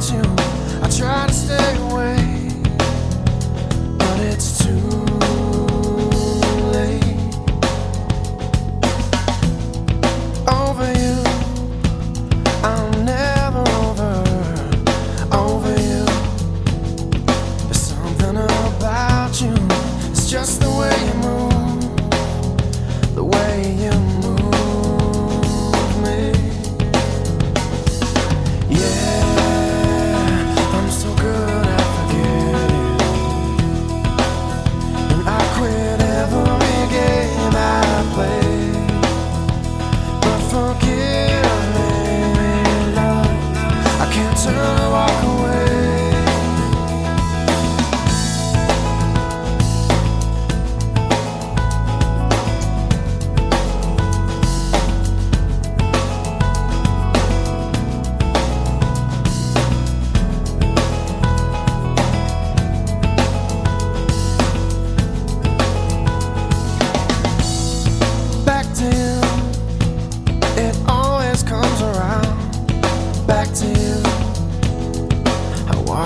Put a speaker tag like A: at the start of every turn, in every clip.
A: I try to stay away.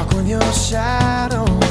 A: walk on your shadow.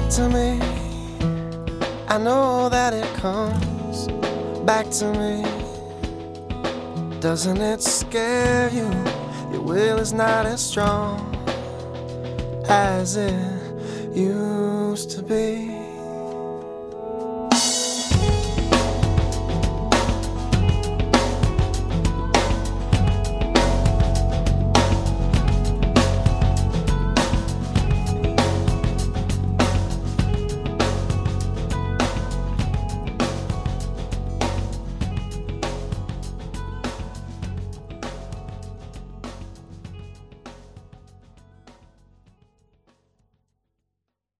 A: back to me. I know that it comes back to me. Doesn't it scare you? Your will is not as strong as it used to be.